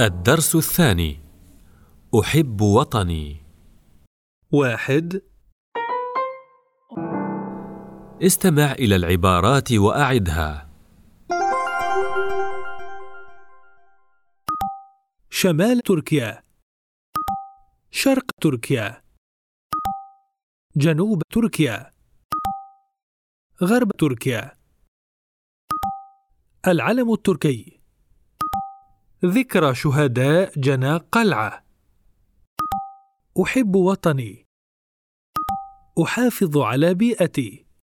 الدرس الثاني. أحب وطني. واحد. استمع إلى العبارات وأعدها. شمال تركيا. شرق تركيا. جنوب تركيا. غرب تركيا. العلم التركي. ذكرى شهداء جنى قلعة. أحب وطني. أحافظ على بيئتي.